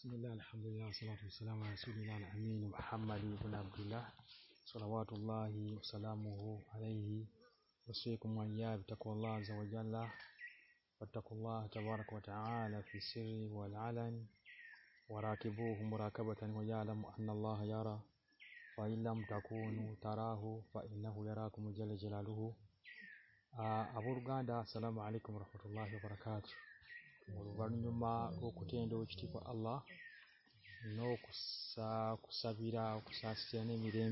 بسم الله الحمد لله والصلاة والسلام على رسول الله الأمين محمد بن عبد الله صلوات الله وسلامه عليه وصيكم وإياه بتقوى الله عز وجل واتقوا الله تبارك وتعالى في السر والعلن وراكبوه مراكبة ويعلم أن الله يرى فإن لم تكونوا تراه فإنه يراكم جل جلاله أبو الغاندا السلام عليكم ورحمة الله وبركاته چی کو السا سین میرے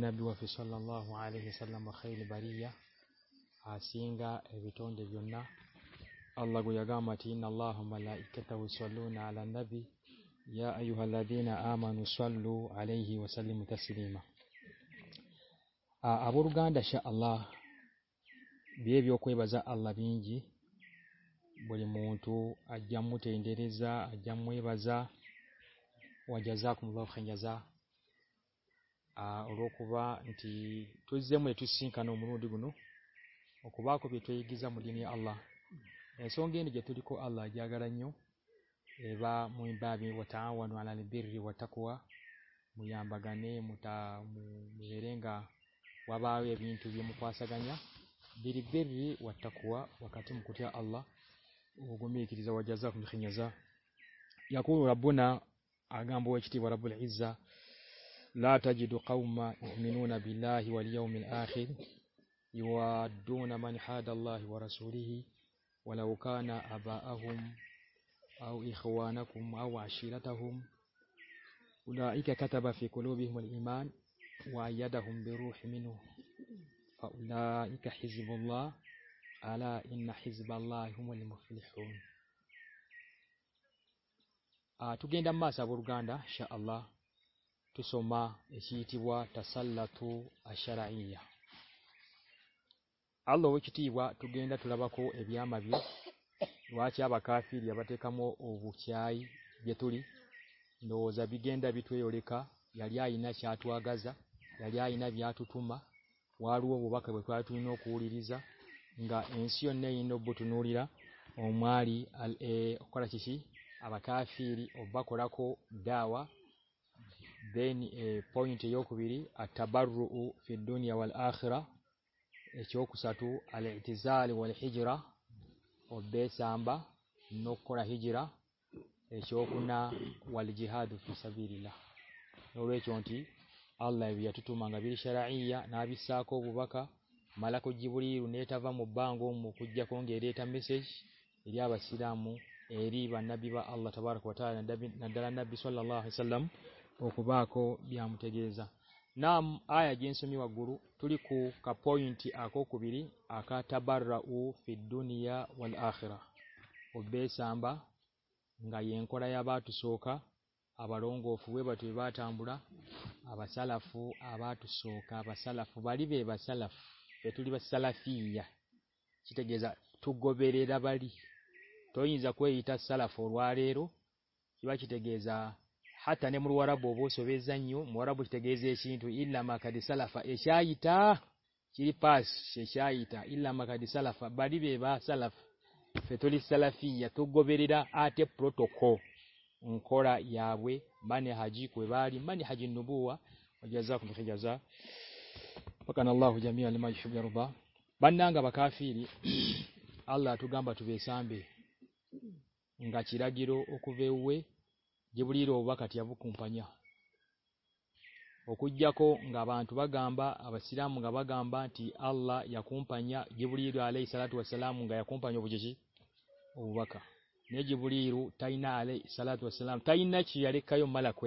نبی سولہ ہی سلام میل بری یا آ سین گاٹو دب نگو جگا متھی نل ہم لوگ سولہ نال نب بھی یا اوہلدی نہ آ من سو اہل ہی و سل گان دش اللہ بے بیو کوئی بجا بھی بھری مو اکاؤن مت اندر اکیاں میبجا جا بہت جمع سنکانوں بکوبہ اکویہ تھواملہ اے سن گی نو آللہ گیا گرنی نو اے با موا نو ریواٹا کووا مئ باگانی متا میرے گا اوا با موا تم کو آللہ بو نا آ گئی کھیتی براب لاتی داؤ او می لولی یاؤن آخر یہ دونوں ہا د لا ہوری و کا نبھ اہم او نم آم کتھی کلو بیلان ویروا جی بولا آ جا بر گاندہ اللہ توسما آلو چیتی تک گیندا ٹولا باخو ابھی مابیہ چھیا باقا فی ریاب مو چی آئیتوری نو جا بھی گیندا بھی ترینا چھیاتوا گا جا یاری ایما روا کر جا نئی نو بت نوریرا ماری آبا کو آپ بار دیا والے آرا یہ چوکسات نا جادہ نو آلائمانگریس نا بھی بوبا ما کوی رواب بب جا کوئی آباد مو اری بارہ اللہ ندا نانداب سلسلام بوب آکوامت گیر نام آئی سونی گور توری آخو کبھی آپ بارا او پونی آخرا بب گئی ان کو آس آباد رواتا ہم بڑا آبا سہ لفو آباد تا با سہ لفو باری بیف پٹلی بافی گزا ٹو گوبیر باری تین جا سا ریرو چیت گیزا ہاتھ را بو سوی جاؤ وہ روا گیزے سے می سف ایٹا پاس ایسا عردی چاپا باری بی با سا پیٹلی چلا پی ٹو گوبیر آ ٹر ٹو او می ہاجی میری ہاجی نوبواج کلب بنا گا با فیری اہل گانب چیرا گیرو اکو بیوا کا پانییا او کو گابا گانب چیز گا با گام اہلا یاخوانییا یہ سلاوا سلام منگا یاخوانی بجے سے جوڑی ارو تائن آلے سلاو سلام تائنا چیل بالکو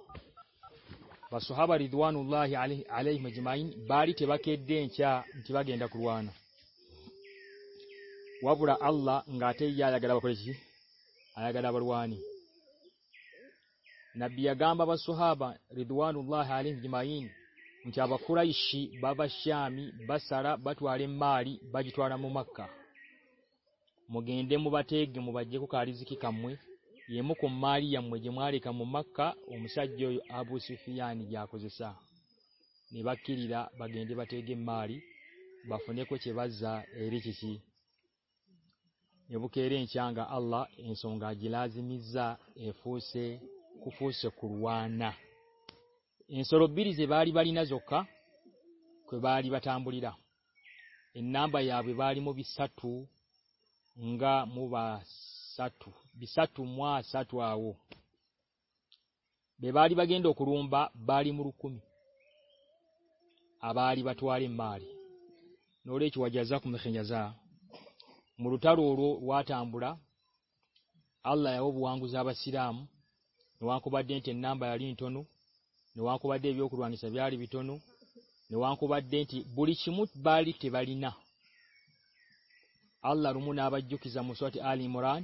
ردوان اللہ علی مجمع نہ بابا سہابا ردوان اللہ علی ہجمائی شی بابا شیامی بارا بارے ماری بٹوارا مکہ موبا ٹھیک موبائل یہ می آپ مجھے مارکا مما کا امس گی ابو سفیا گیا کوئی با کردا با گیندے بات ماری باپ ریسی بک ریسی آگا آللہ اِن سنگا گلاوان بری دا نا بائبہ ارموی ساتو ہنگا موبائل گیندو رو ہم باری مرکوم آبی بات ماری نواد سن مردا رو روا ہم بڑا آلائما سامان نوا کو بات نام بینٹ نو نوا کو نوا کو بات بڑی سمود بار نا اللہ روما جک مسوتی علی مران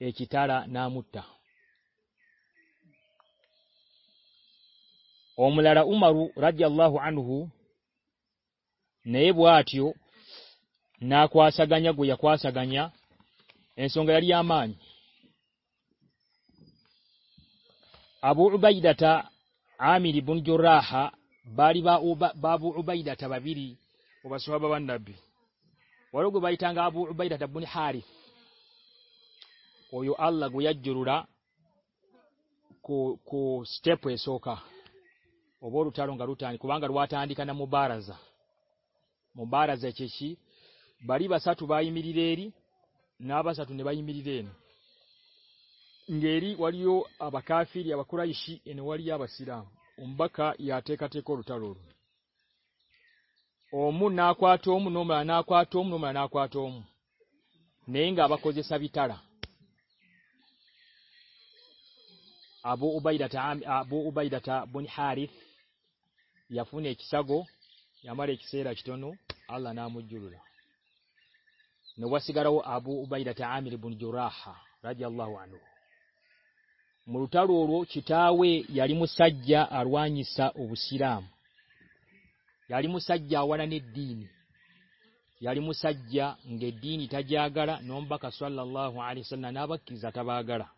را نام ملو رات آئی بوا اتھیو نہ سو گیا می داتا آن جو راہ با بابائی داتا بابری سواب بابا اور ابو بائی داتا بن ہاری او آ جڑا سو ابو روٹا روایو بار بار بڑی باساتے نا با سات بھائی مریدے کو من نہوم نوما نا کوم نین گاب کو آب ابا آب ابھی داتا بن حاریفونہ مجر نوا سو آب ابائ ڈاٹا آمر بن جا روانو ملتا رو رو چیٹا یار مسجا آروانیسا سامو سیا آسیا انگی تھی گارا نمبا کل آباد بگارا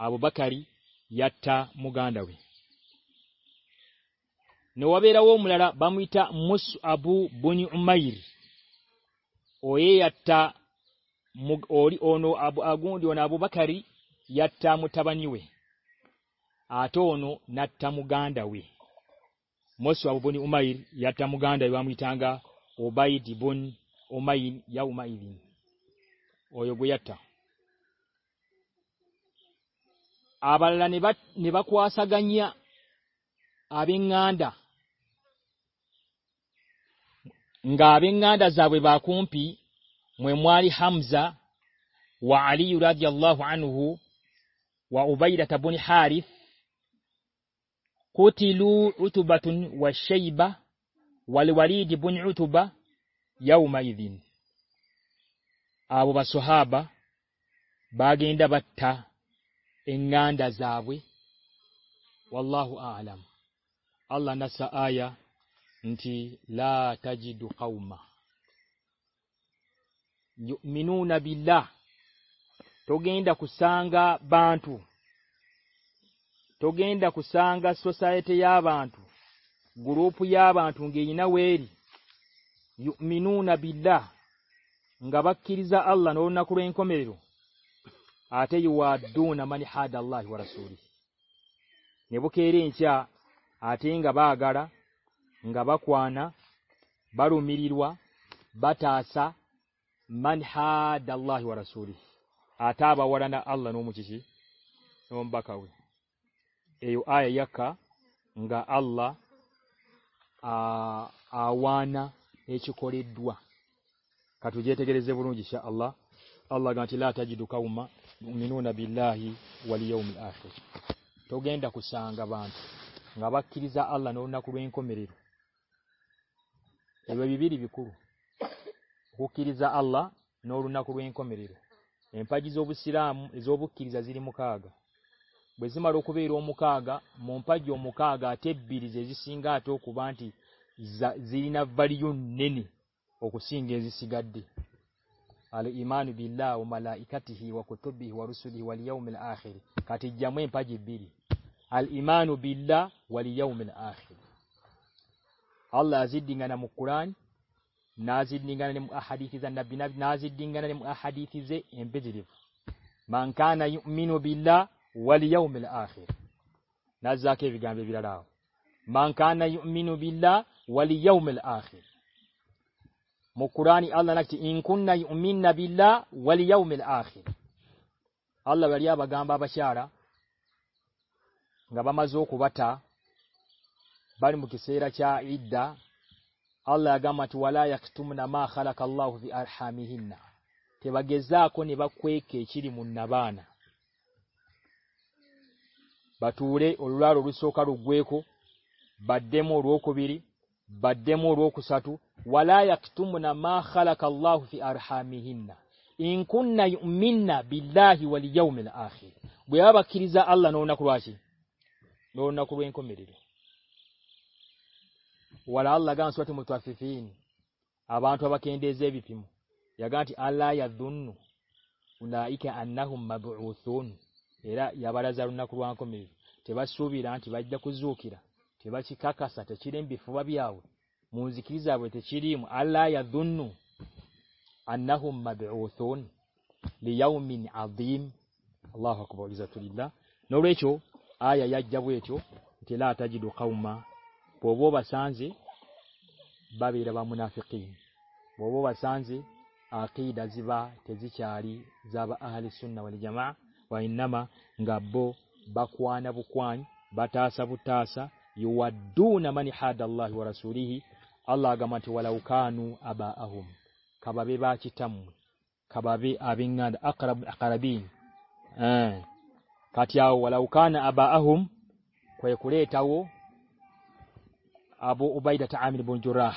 آبو باخاری موگا دور نواب مل بام مس آبائر اے آٹا آبو باخاری متابنو ناٹا موگا دوری مس آبا یاتھا موگا دی بھئی بھائی بن امائن ابتا آسا گنیا گا بین گا دا جا بھئی باقی میمولی ہمز ولی نو و تبریف کھوب وشیب وارین روب یاؤمین آ وہ بوا باغین بت اگاندا جاب االلہ اللہ آپ بانٹو تکین دکو سنگا سسائٹ بانٹو گرو پانو گی نا گا کلانو نا کون کو میرے آٹھ دون مادلہ ہر سوری نیبو کتھیں ہنگابہ گارا ہنگابہ کانا با رو میروا بات مانا سوری آٹھ آباڑانا اللہ نو مجھے آگا اللہ آ چھری دوا جیتھا جیت جبجیسی اللہ الہ گانسی ت گیندا کو آللہ نو رو نا کورکمیر ہیرا آللہ نو رو نا کون کو امپا گی جوا جو بوریجا زیر مکا اگا بھمو کوئی رو مکاگ ممپی مکا آگا تھی جی جی سنگا تھی وہ زیرنا باری نی نی بکسی گاتی al-imanu billahi wa malaikatihi wa kutubihi wa rusulihi wal yawmil akhir kati jamwe mpaji bili al-imanu billahi wal yawmil akhir Allah azidinga na mukurani nazidingana ni ahadithi za nabii nabii nazidingana ni ahadithi ze embedded man kana yu'minu billahi wal yawmil akhir nazake bigambe bilalao man kana yu'minu billahi wal yawmil akhir میلہ نا چیلیا گا با جا بار مکی اللہ بٹورے سوکارو گو کو بدے مو کو بیری بڈے مو روا یا کرو میرے کو تھی با کاسات منزی زب اللہ دنو امبا لیمین آم اللہ حکومت نو ریچو آئی آئی بوچو تھیلا آما بو بسان سے میم بوبا سانجی آئی دا جا چیاری زبا آسن گو با کوانا بوان بات بو ٹاسا مالا نو آبا لبا آباد آبن بن جورا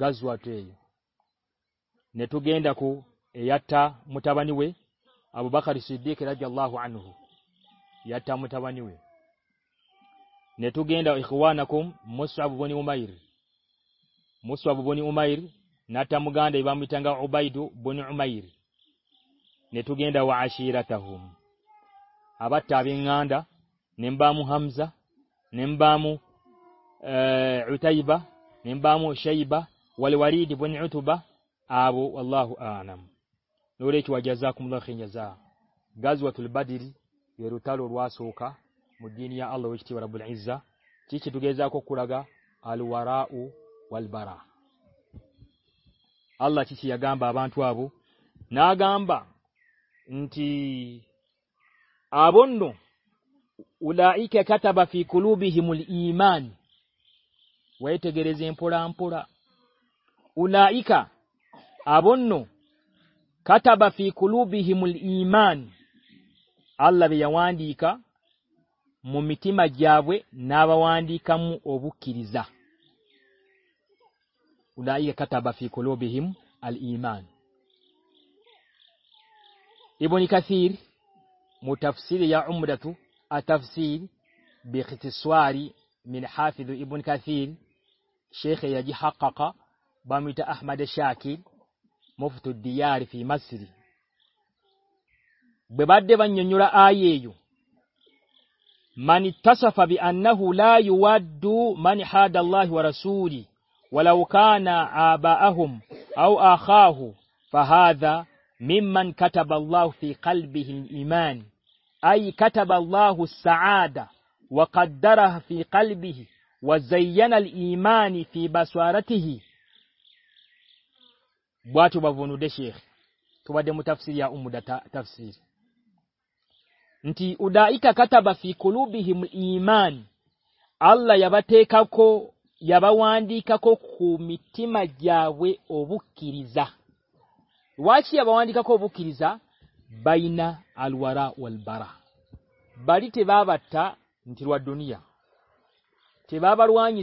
کزو نیٹو گیندا کو متاب ابو باقاعدہ اللہ متاب نیٹو گیندا ناخوم مسا بوگن مسو بونی عمائر ناتا مو گاندے باٹنگا ابا بنائی نیٹو گیندا آشا ہم آباد تاوامو اشائی ولواری آب الہموا سوا گا راسی گا نا گا ہم نو اِکابل شی حقا بمت احمد شاکی مسری من اتصف بأنه لا يود من حاد الله ورسوله ولو كان آباءهم أو آخاه فهذا ممن كتب الله في قلبه الإيمان أي كتب الله السعادة وقدره في قلبه وزين الإيمان في بسوارته بواتوا بفنود الشيخ تبدأ متفسير يا أم دا تفسير باسی کوئی ناوارا بھاری دیا باروا ان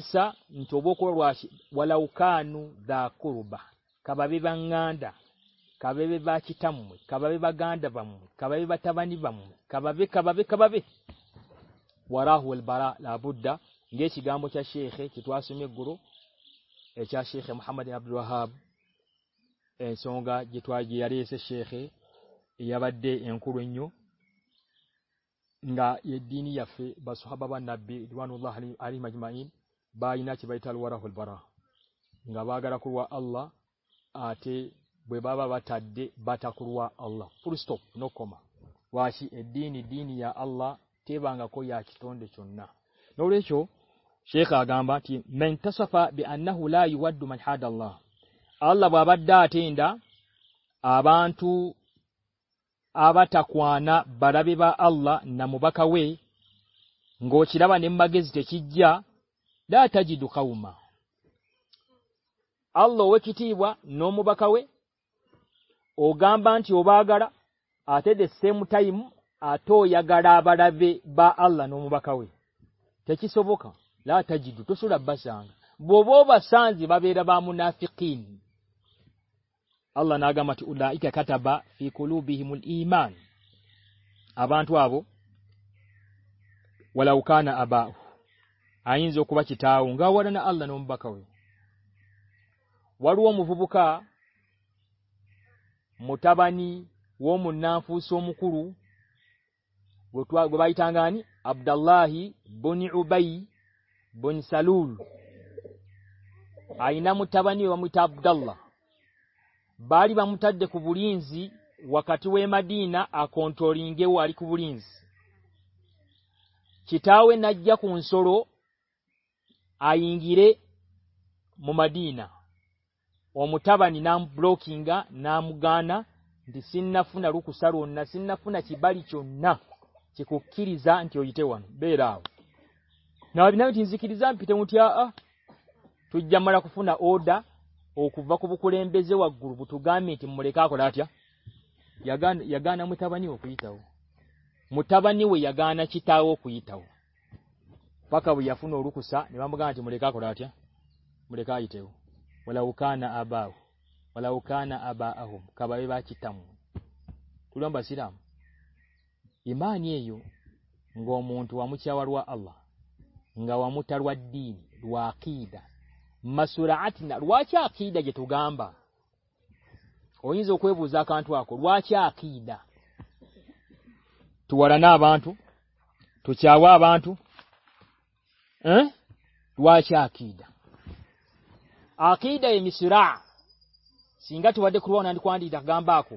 کبھی با کم کباب گندا بام کباب شتوا سے می گور ایم اب رحاب گیاری بات با سواب alwarahu albara nga با kulwa Allah ate بے بابا تھا بات اہلا پورس نا آللہ تھی بہ گیت نا گا مینت سافاً آللہ باب آبانی با آبا کن گانے جایا دا تھا جی دو ملو کم موبا کئی اگ بانا آٹھ در سے متائی آٹو گاڑا باداب با آلان بوچی سب کتھا جی دو با سی با مانا منانا آبا آئی بچا اوگا نا اللہ نمبا کارو موا متابانی وہ مو بتوا بھائی تعانا متابانی ابداللہ بار با می واٹو ماد نا آن ٹور گے اویری خبر چیتا گیا کنسرو آنگیرے مما متاب نام برکنگ نام گانا پُنا روکو سا رو نا پُن کی باری چو نا جی کو کم نا جیری جاؤ تا ما کو مرکے کا کانا متابا نیو متاب گانا چیٹا کئی پاقایا پُن روکوس آتی ہے مرے کا ولاؤ بہ وا نک کبئی تم کمبسی امانے ان گو مون تو موت اویلی دسورا چیام بھوکا نو آئی دسورا سنگاتواد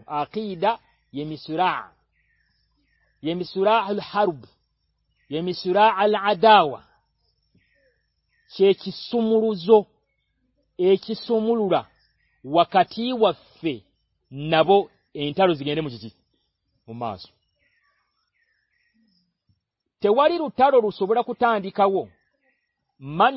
آخمیسور مسورا رو یمورا سمجو سما نبو ایوزی نے روٹا رو رو سب کو مان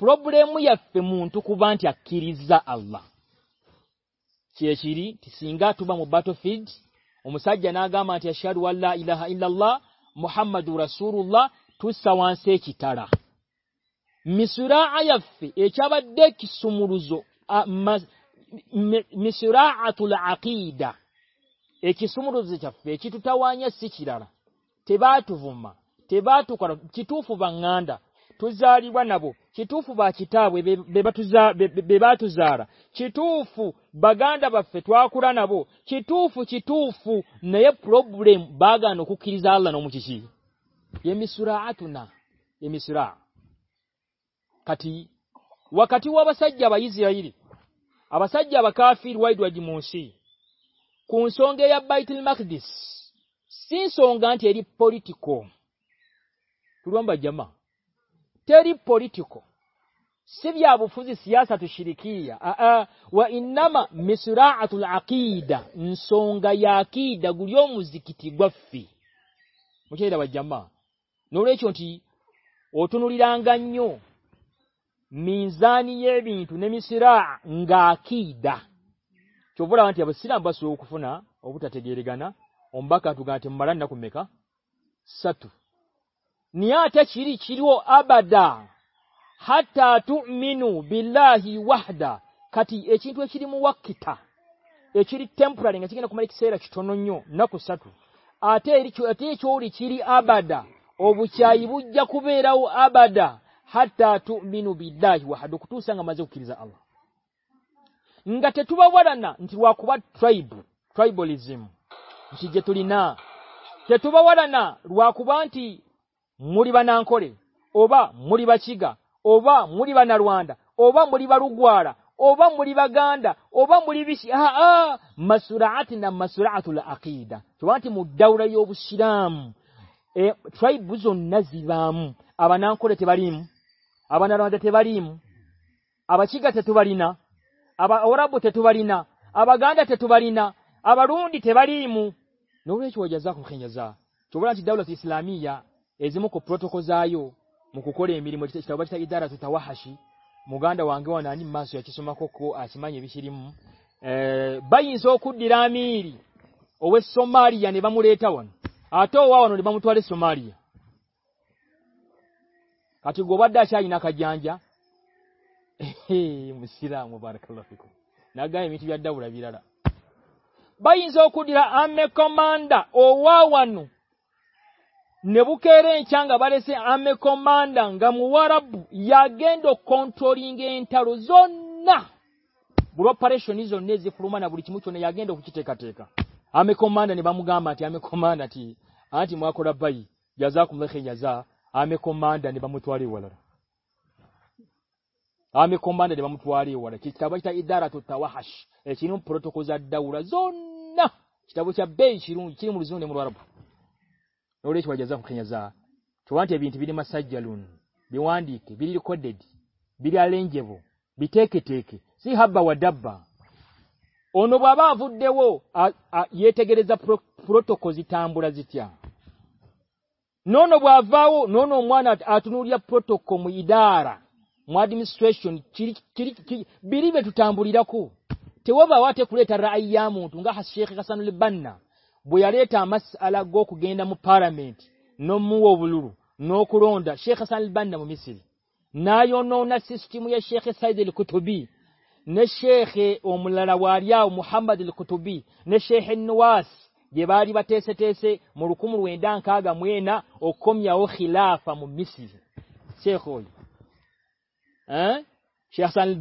Problemu ya fe muntu kubanti akiriza Allah. Chiechiri, tisinga tuba mubato feed. Umusajja na agama atiashadu wa la ilaha illa Allah. Muhammadu Rasulullah. Tusa wansi kitara. Misuraa ya fe. Echaba deki sumuruzo. Misuraa tula akida. Ekisumuruzo cha fe. Chitutawanya si kitara. Tebatu vuma. Tebatu kwa kitufu vanganda. Tebatu نابوبا زار چیٹو فو با گانا با پھٹوا کو با گانو کو کلانوں منسی یہ مسورا آ میسورا کا سائ آباد موسی کون سن گیا بائیل ما دیسانی پریتی کم پھر بائی گیا ما نور چونگ بچوں گانا امباٹ مران نہ نی آٹھا سیری چیری آبادی نئی آباد کو ناٹوبا روا کو مریبا نا خوری بھا مریبا چیگا مریبا ناروا بڑی بو گوارا بھا مریبا گاندا بڑی بھی مسورا مسورا آخر دورائیو سمجھ بوزون نا جیبام آبان آگا نا آبا تباری نا آبا گاندا تاریخ اسلامی ایج مت کو جائیو میرے مجھے دراصل ہاس مو گانا گوانا ماسوس میری بائیس خود او سماری نے با میرے متو سماری گوارا کن گیا گئی نبو ریارے کونٹر چیٹ کو مان دانی با گا می کما کو می بھواری کو میرے کارٹ کون نہ کچھ رابطہ سائ جلون جی ہبا ہوا دبا او نباب نبا نا نورکو میڈارا سوشن بڑی راؤ تھیو بابا آئی مسان بانا بیام گے مو نو روا شاسان بانو ناسٹی مویہ شائلیا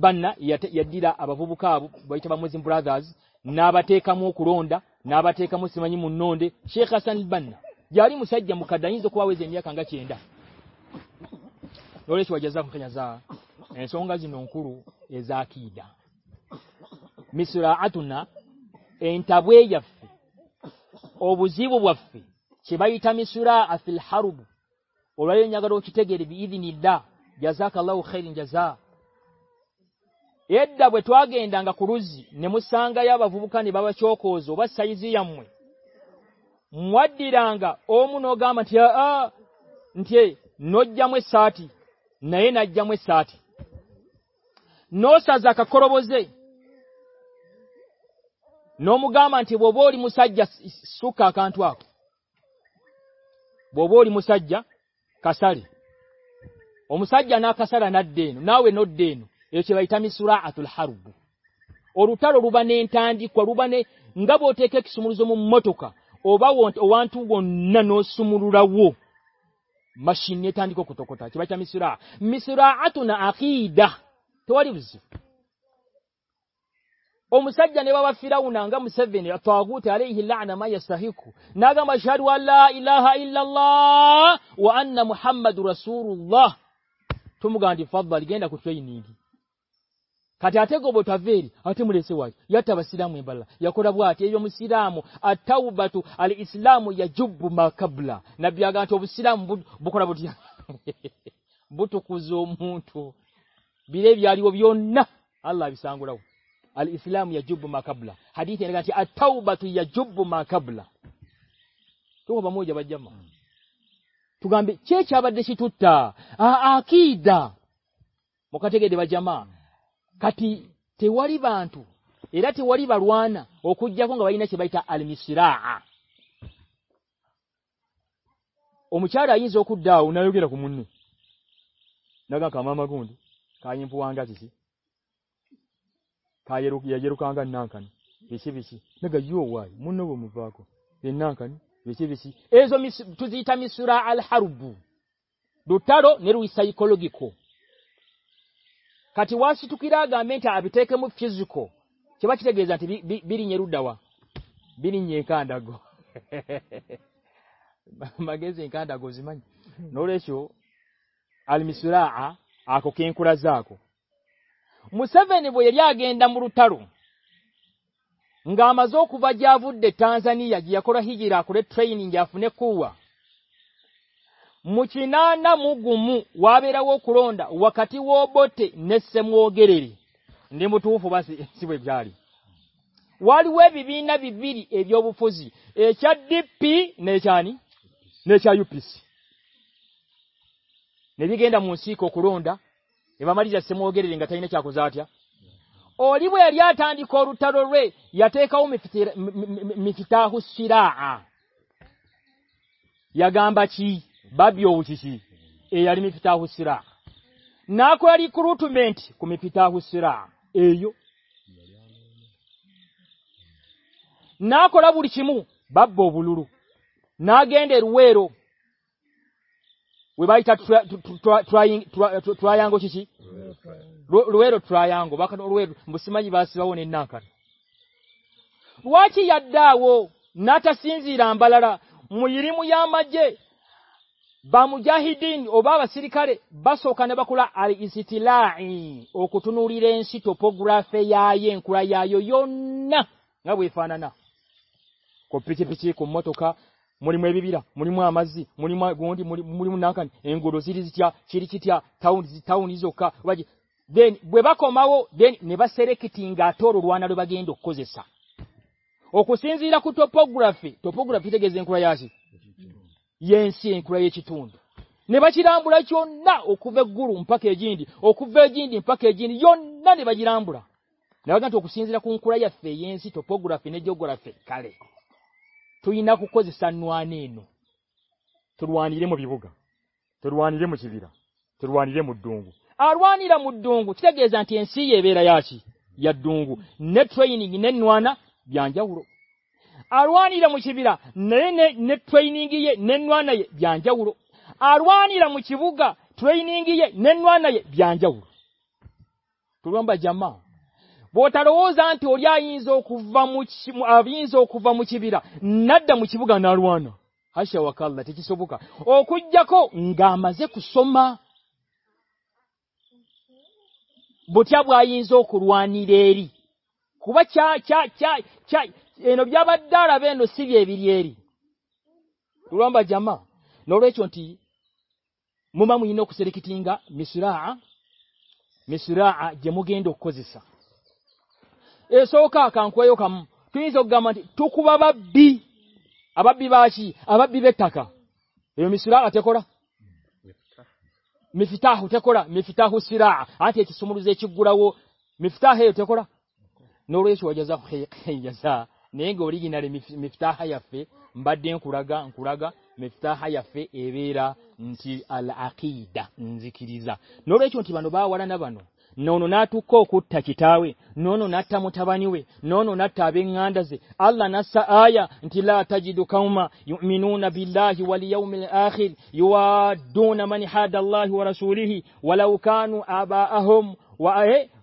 بانا برادا نابے نابٹ مسلم شیخ بن جائیدا میسورا آپ اتاب گے گا کو مسا گیا بابو بکانے بابا چوزی مواد ام نگا من نام نئے نجی ساتھی نو سا جا کا کور بو نوم گا من بو ارے مساد سو کا بو ار مساد مسائد ناسارا نا دین دینو یہ چیت مسورا رو اور گاتبلاب جما بات گیب کاواری بانوا ٹواری باروانا اخودیہ ناسک المودا اونا گلاکنگ ما ما کو نا گئی منگوا میسورا ہاروبو ڈتارو میروسائی کلو گی کو کاو والا سیٹوکیرا گامٹ چیتا گر جاتے بھیرینیا روداوا بھیرین کا دا گویز نو ریسو آلمیسورا آ می بھیا گیندام رو گام با بدے تاجانی گیا کو ٹرین موسی نا مو گوموا کوروا گیندا موسیم با سر فیتا ہُسرا نا کومو با بولو نا گیندے رویرو رو ٹرائیاں رام بالا میرے مجھے با مجھا ہیڈین ابا سری خارے با سوانے باقاعدہ آ کو تو نوری رینسی ٹپ گرافیاں بوانا نا میبیرا ما من گرو سری جیتیا سری کھیتیا تاؤ بھیک بے بھا مو دینی با سات بھائی ڈکو جیسا ٹپگرفی ٹپگرفی گزیں اسے یہ سینا نیبائسی رام برا چون نہ گرو پکے جنوب جن پکے جن نہ بڑا نہ وانی گیانوانی گا ٹھو ن گی نینے گیانا بٹار زوبہ مچھیرا ندم گا نا روانویہ کوئی زورانی نوارا نوسی جامہ نو ری سنتی مما میری کنگا میسور مسورا جمو گین دکھا سکو تھی گا منواب اتیک میفا ہرا مو چڑا میفاڑا نو روزاس نی گوری گیناری گا خورا گایا نہ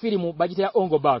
فری مو بجے اوگ باغ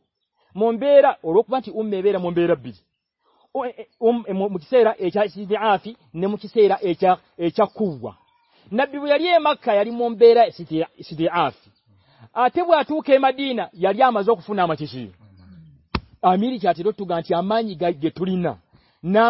مومبر آسی نویرا میرے گاڑی نا نہ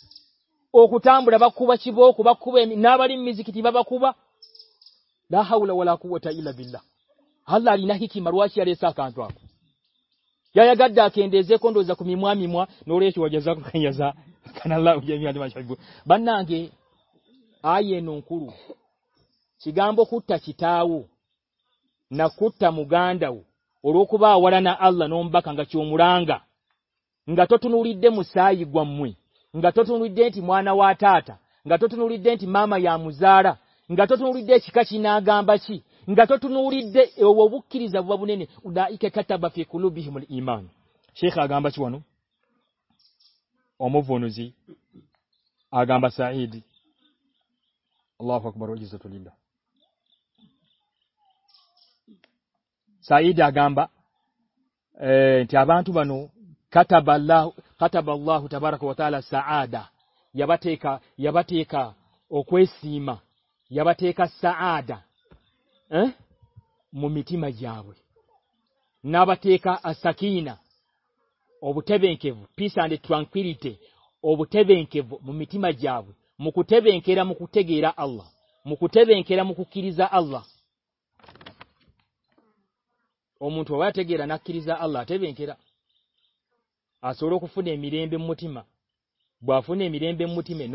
ا کھا ہما کو نا بار میزیکبا دا ہاؤ ہل ماروا ریوا گر دے جی کن روزا مور گے آئیے نوانبا چیٹا نا کورتا مو گاندا اور آللہ نو ہم باقا چڑانگا تو نوری مسائل می گوی دینٹانا گاتوری دینتی ما موزارا گاتوری دیکھا نا گامباسی گات ٹن دے اوبری زبان کو امو بنو جی گامبا نو باللہ ہارا سا آدا یا آدھا ممی مجھے آب نابے پیسانی پھیری بوتھے مجھے مکوت مکوت گیرا آللہ مکوت کللہ گیرا آللہ تھے آ سوڑ کونے میرے متھیما فن میرے بے متھیمے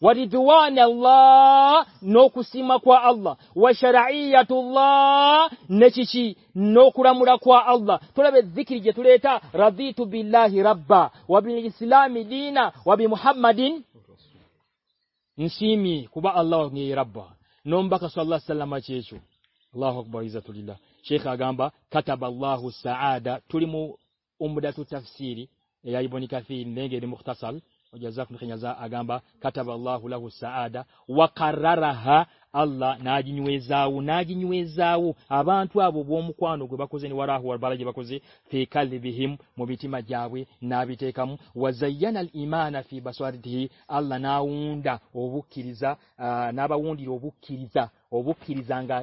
وردوان الله نوكو سيما كوا الله وشرعية الله نشيشي نوكو رمرا كوا الله تولا بذكر جتوليتا رضيت بالله ربا وبالإسلام دينا وبمحمد نسيمي كوبا الله ونهي ربا نومبك صلى الله عليه وسلم جيشو. الله أكبر عزة لله شيخ أغامبا كتب الله السعادة تولي مو أمدات تفسيري يا ابن كثير نيجي المختصر آگام باٹا با لاک اللہ نا نو جاؤ نا گی نو جاؤ آب آنکھا جیم مجھے گا پھر ابو byaffe جانگا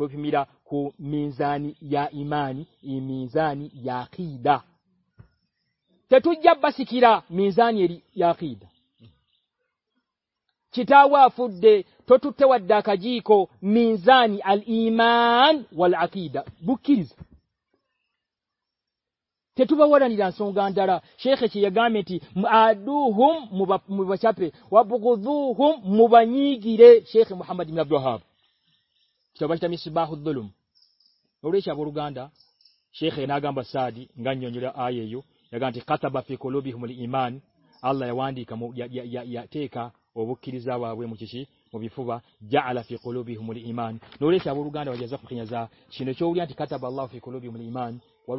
ku گاٹو ya imani گا ya د tetujja basikira minzani eri yaqida kitawa afudde totutte waddaka jiko minzani aliman wal aqida bukiz tetuba wadanira nsonga ndala shekhe chiyagameti aduhum mubachape wabughudhuhum mubanyigire shekhe muhammad ibn abdulhab kitabashita misbahu dhulum Uleisha buruganda, shekhe nagamba sadi, nganyo njula aye yu. ہوں کا جا موچیسی ہوں سب گانے جب خریعہ جا چوانے کو lobe بھی ہم لوگ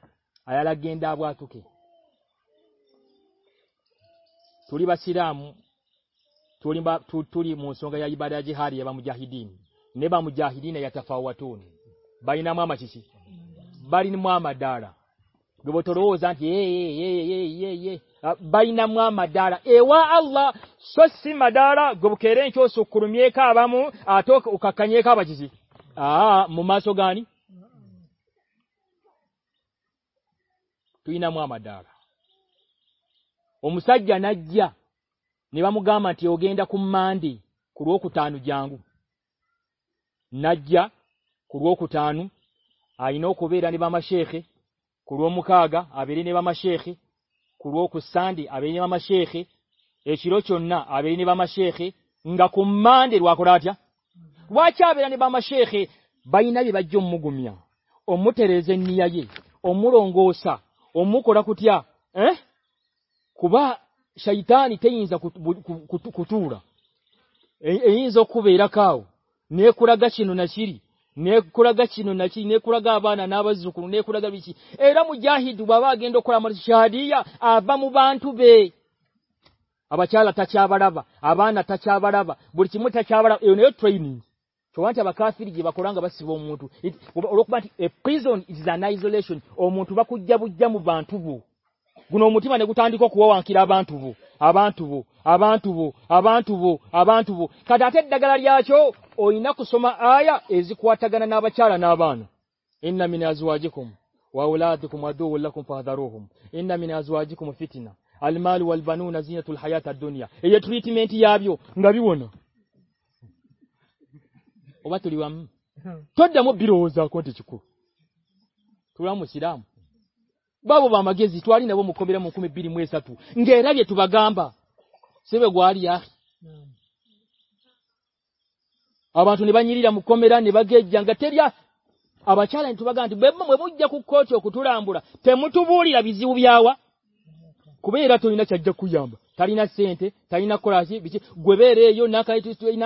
آ گوکیوری با سام منسوگ نی با مجھے پا بھائی نا ما میسے بائی نام روزانہ بائی نام کچھ بام آئی آ ما سو گانی ن گروٹانو آئی نو کو شیخ کمکھا گا آ شو خسانا شیخ اس شیخے شیخ بین جمیا جنیا رنگوسا امو کتیاب سیتھا نئی کوتورا نوناس نیکور نوناس نیکور نیکوری اے را مجھا با گینا مجھے آبا موبائل آبا چیا تھا چی آباد آبا نا تھا چیابا برسی مونے تھ So wanti haba kafiri jiba kuranga basi vwa mtu. a prison is an isolation. O mtu wa kujabu jamu bantuvu. Guna umutima negutandiko kuwa wankila bantuvu. Abantuvu. Abantuvu. Abantuvu. Abantuvu. Kadate dagalari yacho. O ina kusoma aya. Ezi kuatagana na bachara na abano. Inna mina azuajikum. Wa uladikum waduhu lakum fadharuhum. Inna mina azuajikum fitina. Almalu walbanu na zinatul hayata dunia. Eye treatment yabyo. Ngabi wono. مشرم بابو بابا گیا نا موقع دیرا گیا گا ہماری مکمیر موکھو میرا موسی دوں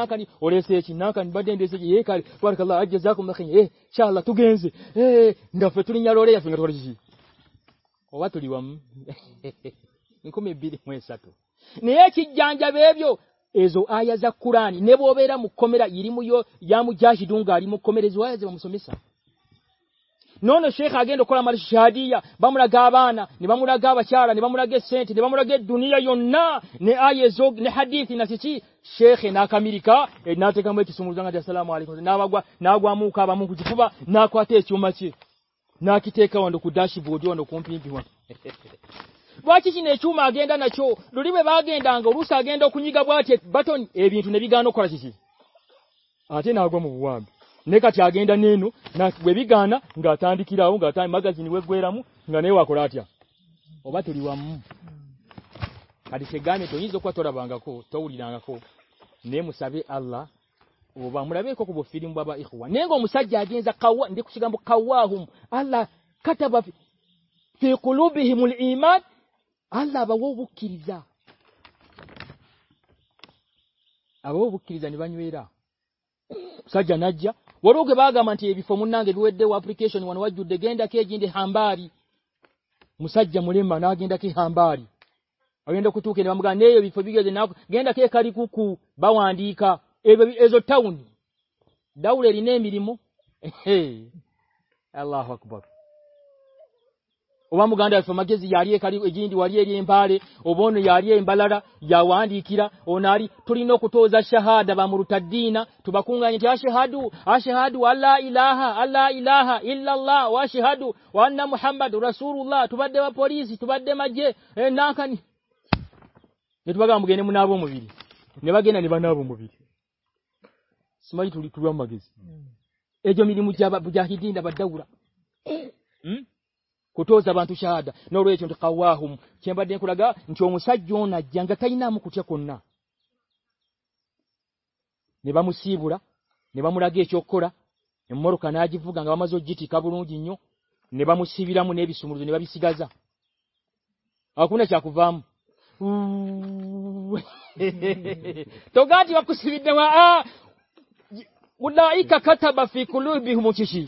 گا موکھو میرے میسا نو نو شیخ آگے نیک نہانا سے گانے مسا بھی آلہ وہ کسان با گا مچھا منگے گینداکی ہماری مساجم گیندی ہماری گیندا کے جو میری مو اللہ حکبت oba muganda afa magezi yali ekali ejindi wali eri empale obono yali embalala yawandikira onali tulina okutoza shahada ba murutadina tubakunganya ti ashhadu ashhadu alla ilaha alla ilaha illa allah wa ashhadu wa anna muhammad rasulullah tubadde ba polisi tubadde maje e, nakani ne tubaga mugene munabo mubiri ne bagena ne banabo mubiri simali tuli tuli amagezi ejo mirimu jaba bujahidinda badawula hmm? کوٹ نو رو کا ہمارے گا چھا جن جان گئی نام کننابورا نیبا مرا گی چکورا مرکانہ جی بو گانا مجھے جیٹاب نیبا مجھے مجھے گزا آباد آپ کوئی کا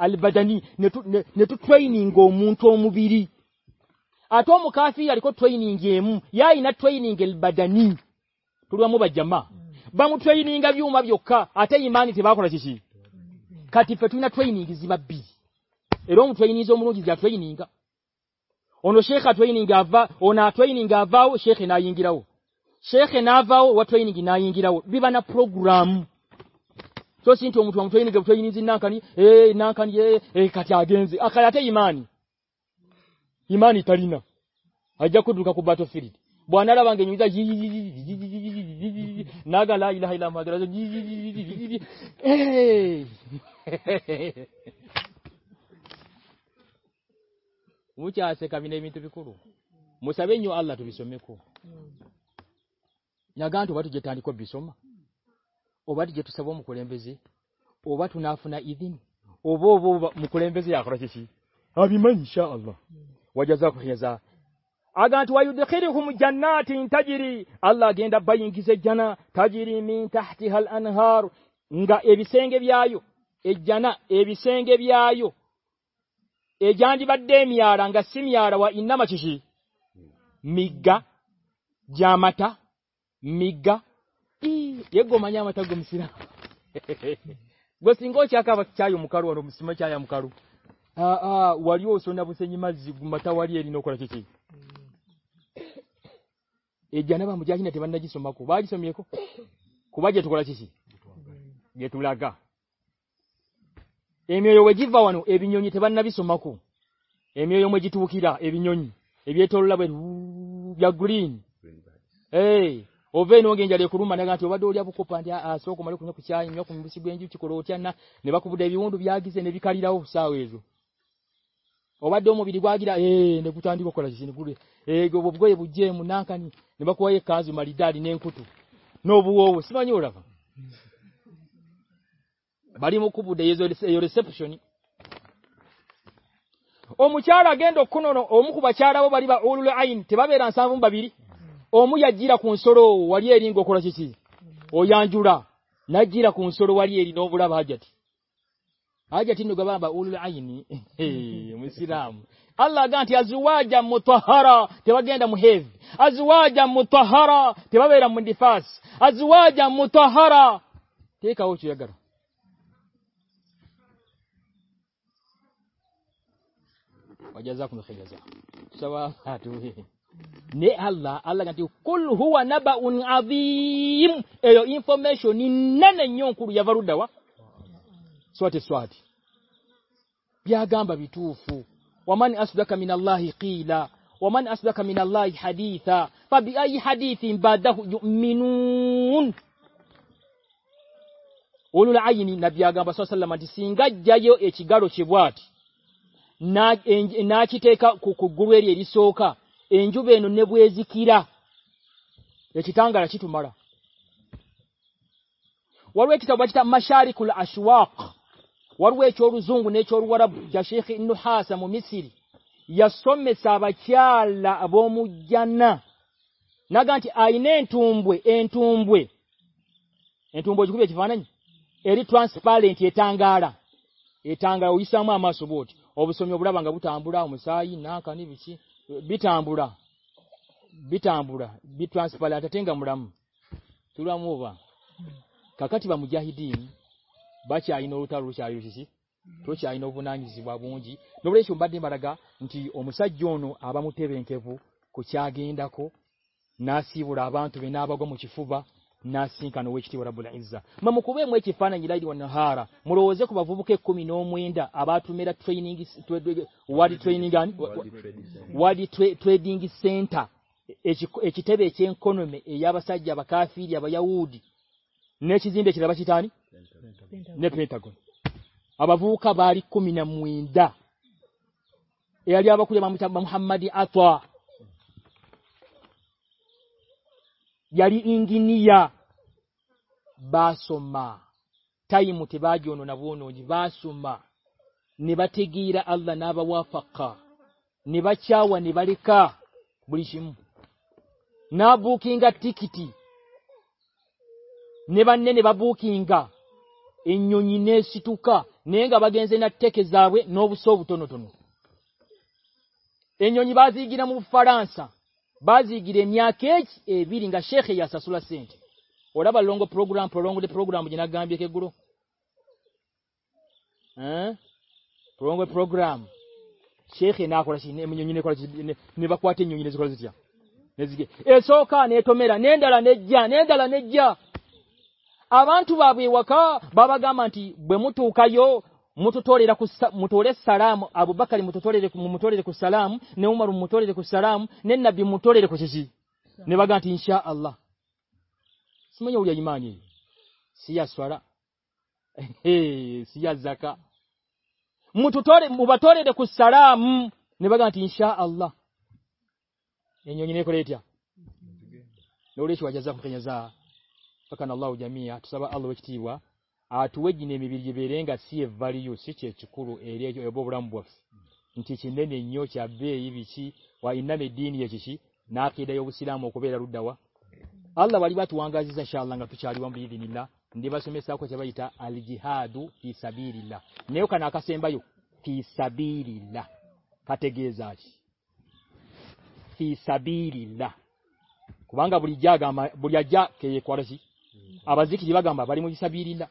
من میری آٹو مخا فیری کوئی گیم یا تھوئنگانی بھائی جما با می اکا آتے مانا چیسی پھٹنا تھونی گی باب رونی جم روزی جاتا ان گا انا تھو نی گو شیکنی گی نائیں گیر سنٹو مٹنے نا کئی ای نا کئی آخر تاری نس بہانا رابع نا گا لو مچاس منٹ مسا بھی آپ obati je tusaba omukulembeze oba tunafuna idhini oba obo mukulembeze yakora kiki abimanyi insha Allah wajaza kuheza agantu wayudkhiruhum jannati tajiri Allah agenda bayingize jana tajiri min tahtiha al-anhar nga ebisenge byayo ejjana ebisenge byayo ejandi badde emyala nga simyala wa inama kiki miga jamata miga خوب گے ٹھوڑا جیت با نو نبھی سو M E جیٹو تھوڑا green بہت نو گنجا روم گانے ناجے نیاری روایو بات بے نا زوم داری نو بو سو روبو دے سو او چار آنکھا چیز آئی باسبا omu yajira ku nsoro wali eringo okola kiki oyanjura najira ku nsoro wali eri nobulaba hajati hajati ndo gababa ulul ayni muislam Allah ganti azuwaja mutahara tebagenda muhevi azuwaja mutahara tebabera mundifas azuwaja mutahara teka ucho yagara wajaza kunu khijaza sawa hatu ne Allah Allah ngati kul huwa naba'un adhim eyo information ni nene nnyo nkulu wa swati swati byagamba bitufu waman asdaka min Allah qila waman asdaka min Allah haditha fa bi ayi hadithin ba'dahu yu'minun ulul ayni nabiyagamba sallallahu alaihi wasallam jayo ekigalo kibwati na nakiteka kukugulu eri erisoka گڑ مشاری چوری آئی ٹوانس پا لگاڑا ماسوب اب سما بن گاڑا مسائل بورا bore گام تورا چیبا مجھے ہی دی با چیائی نو چی آئی تچہ آئی نو نہ مو آبا مو کو گیم ناسی بڑا بتائیں نا باغ من سے پوبا ناسی کو میٹ پانے گی لائی دا ملوبی نو مدا آگے بہت آپ یاری ایگی نی باسما ٹائم متھی بو نوا سما نیبات آلدا نا بوا پاک نیبا چوا نیباری کا بڑی سم نا بوکیگا ٹی کب بوکی گا ایٹو کا نی گینسے ٹیکسا سو نو ایب فرانس بازی گیری نیا اداب گرو رنگ ناجینتو آئی کا بابا گا متوک مٹو ری روس مٹورے سارا آبادی مٹو ری رو متو ری دیکھو سارا نو مار موٹوری رکھو سارا نینی موٹو رکھوس مو می سوارا میرے کو سارا سا آللہ لاؤ میسرا آئی نا دوداؤ آلدا بار سے آپ